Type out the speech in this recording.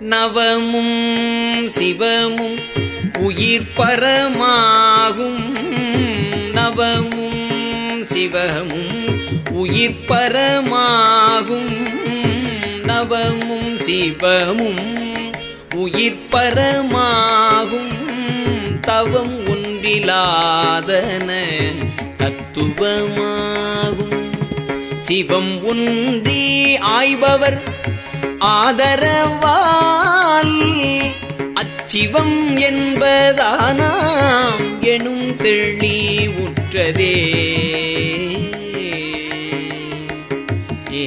நவமும் சிவமும் உயிர் பரமாகும். நவமும் சிவமும் உயிர் பரமாகும். நவமும் சிவமும் உயிர் பரமாகும். தவம் ஒன்றிலாதன தத்துவமாகும். சிவம் ஒன்றி ஆய்பவர் ஆதரவாயி அச்சிவம் என்பதானாம் எனும் தெள்ளி உற்றதே. ஏ